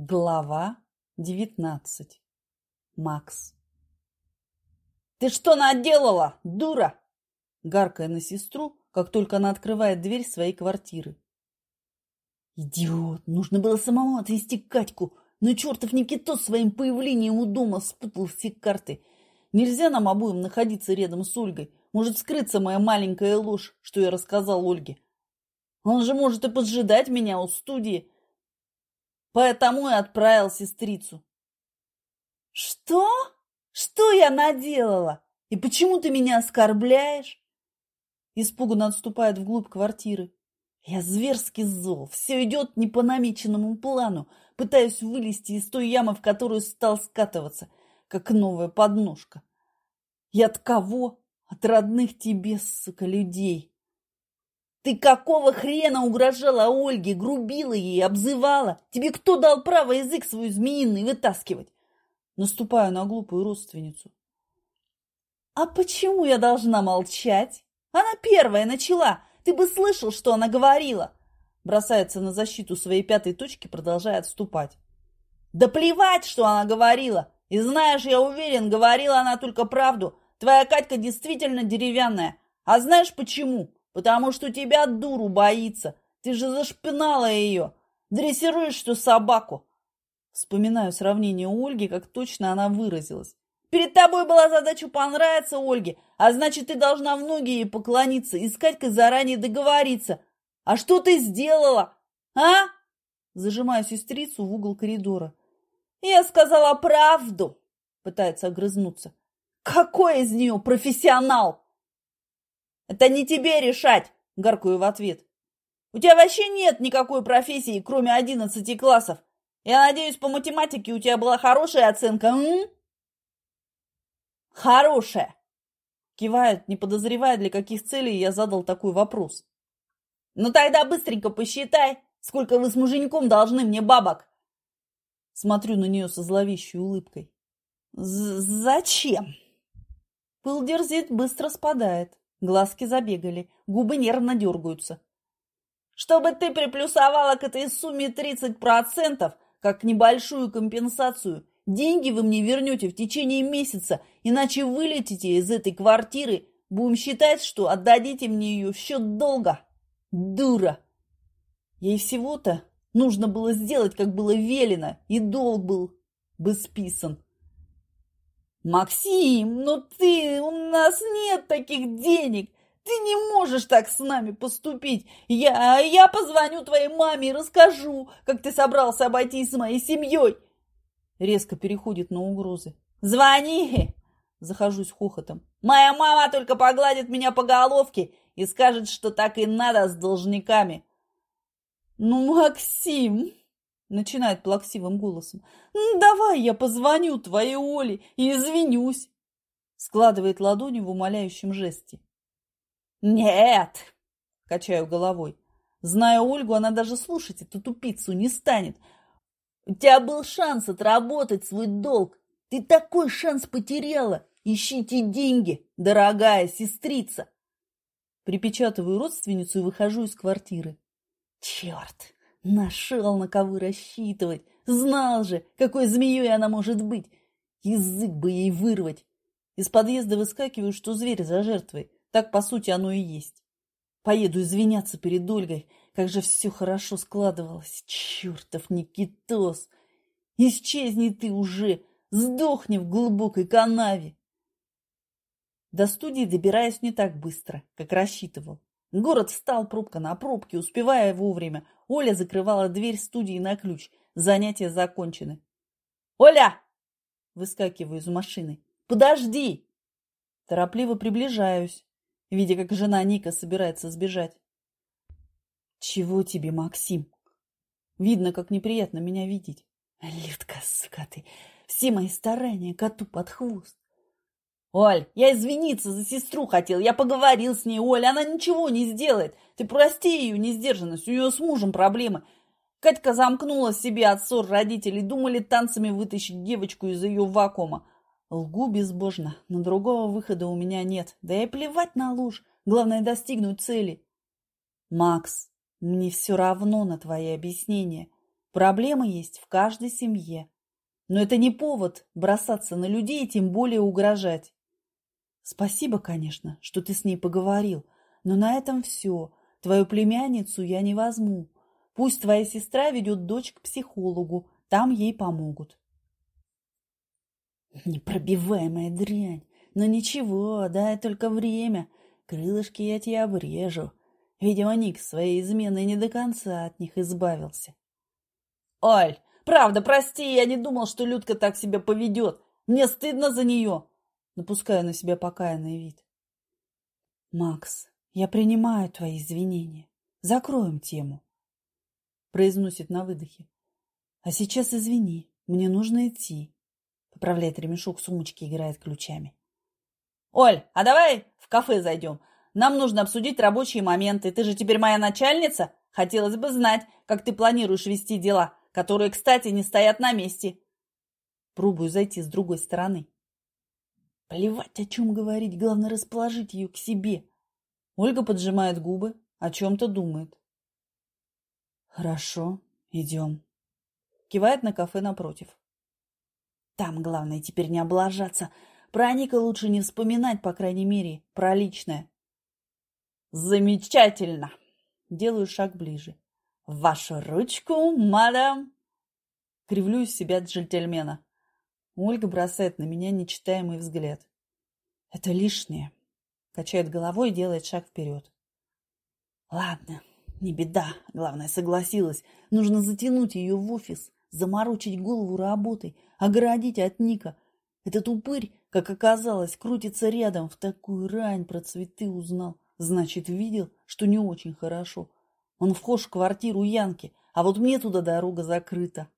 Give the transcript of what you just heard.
Глава девятнадцать. Макс. «Ты что наделала, дура?» Гаркая на сестру, как только она открывает дверь своей квартиры. «Идиот! Нужно было самому отвезти Катьку, но чертов Никитос своим появлением у дома спутал все карты. Нельзя нам обоим находиться рядом с Ольгой. Может скрыться моя маленькая ложь, что я рассказал Ольге. Он же может и поджидать меня у студии» Поэтому и отправил сестрицу. Что? Что я наделала? И почему ты меня оскорбляешь? Испуганно отступает вглубь квартиры. Я зверски зол. Все идет не по намеченному плану. Пытаюсь вылезти из той ямы, в которую стал скатываться, как новая подножка. И от кого? От родных тебе, сука, людей. Ты какого хрена угрожала Ольге, грубила ей, обзывала? Тебе кто дал право язык свой змеиный вытаскивать? Наступаю на глупую родственницу. А почему я должна молчать? Она первая начала. Ты бы слышал, что она говорила. Бросается на защиту своей пятой точки, продолжая отступать. Да плевать, что она говорила. И знаешь, я уверен, говорила она только правду. Твоя Катька действительно деревянная. А знаешь почему? Потому что тебя дуру боится. Ты же зашпинала ее. Дрессируешь что собаку. Вспоминаю сравнение Ольги, как точно она выразилась. Перед тобой была задача понравиться Ольге, а значит, ты должна в ноги ей поклониться, искать как заранее договориться. А что ты сделала? А? Зажимаю сестрицу в угол коридора. Я сказала правду, пытается огрызнуться. Какой из нее профессионал? Это не тебе решать, горкую в ответ. У тебя вообще нет никакой профессии, кроме одиннадцати классов. Я надеюсь, по математике у тебя была хорошая оценка, м? Хорошая. Кивает, не подозревая, для каких целей я задал такой вопрос. Ну тогда быстренько посчитай, сколько вы с муженьком должны мне бабок. Смотрю на нее со зловещей улыбкой. Зачем? Пыл дерзит, быстро спадает. Глазки забегали, губы нервно дергаются. «Чтобы ты приплюсовала к этой сумме 30%, как небольшую компенсацию, деньги вы мне вернете в течение месяца, иначе вылетите из этой квартиры. Будем считать, что отдадите мне ее в счет долга. Дура!» Ей всего-то нужно было сделать, как было велено, и долг был бы списан. «Максим, ну ты, у нас нет таких денег! Ты не можешь так с нами поступить! Я, я позвоню твоей маме и расскажу, как ты собрался обойтись с моей семьей!» Резко переходит на угрозы. «Звони!» Захожусь хохотом. «Моя мама только погладит меня по головке и скажет, что так и надо с должниками!» «Ну, Максим!» Начинает плаксивым голосом. «Давай я позвоню твоей Оле и извинюсь!» Складывает ладони в умоляющем жесте. «Нет!» – качаю головой. Зная Ольгу, она даже слушать эту тупицу не станет. У тебя был шанс отработать свой долг. Ты такой шанс потеряла. Ищите деньги, дорогая сестрица. Припечатываю родственницу и выхожу из квартиры. Черт! Нашел на кого рассчитывать. Знал же, какой змеей она может быть. Язык бы ей вырвать. Из подъезда выскакиваю, что зверь за жертвой. Так, по сути, оно и есть. Поеду извиняться перед Ольгой. Как же все хорошо складывалось. Чертов Никитос! Исчезни ты уже! Сдохни в глубокой канаве! До студии добираюсь не так быстро, как рассчитывал. Город встал пробка на пробке, успевая вовремя. Оля закрывала дверь студии на ключ. Занятия закончены. «Оля!» Выскакиваю из машины. «Подожди!» Торопливо приближаюсь, видя, как жена Ника собирается сбежать. «Чего тебе, Максим?» Видно, как неприятно меня видеть. «Людка, сука ты! Все мои старания коту под хвост!» «Оль, я извиниться за сестру хотел, я поговорил с ней, Оль, она ничего не сделает. Ты прости ее несдержанность, у нее с мужем проблемы. Катька замкнула себе от ссор родителей, думали танцами вытащить девочку из ее вакуума. Лгу безбожно, но другого выхода у меня нет. Да и плевать на ложь, главное достигнуть цели. Макс, мне все равно на твои объяснения. Проблемы есть в каждой семье. Но это не повод бросаться на людей тем более угрожать. Спасибо, конечно, что ты с ней поговорил, но на этом все. Твою племянницу я не возьму. Пусть твоя сестра ведет дочь к психологу, там ей помогут. Непробиваемая дрянь. Но ничего, дай только время. Крылышки я тебе обрежу. Видимо, Ник своей изменой не до конца от них избавился. Оль, правда, прости, я не думал, что Людка так себя поведет. Мне стыдно за нее. Напускаю на себя покаянный вид. Макс, я принимаю твои извинения. Закроем тему. Произносит на выдохе. А сейчас извини, мне нужно идти. Поправляет ремешок сумочки, играет ключами. Оль, а давай в кафе зайдем. Нам нужно обсудить рабочие моменты. Ты же теперь моя начальница. Хотелось бы знать, как ты планируешь вести дела, которые, кстати, не стоят на месте. Пробую зайти с другой стороны. Плевать, о чем говорить, главное расположить ее к себе. Ольга поджимает губы, о чем-то думает. Хорошо, идем. Кивает на кафе напротив. Там главное теперь не облажаться. Про Ника лучше не вспоминать, по крайней мере, про личное. Замечательно. Делаю шаг ближе. Вашу ручку, мадам. Кривлю из себя джентльмена. Ольга бросает на меня нечитаемый взгляд. Это лишнее. Качает головой и делает шаг вперед. Ладно, не беда. Главное, согласилась. Нужно затянуть ее в офис, заморочить голову работой, оградить от Ника. Этот упырь, как оказалось, крутится рядом. В такую рань про цветы узнал. Значит, видел, что не очень хорошо. Он вхож в квартиру Янки, а вот мне туда дорога закрыта.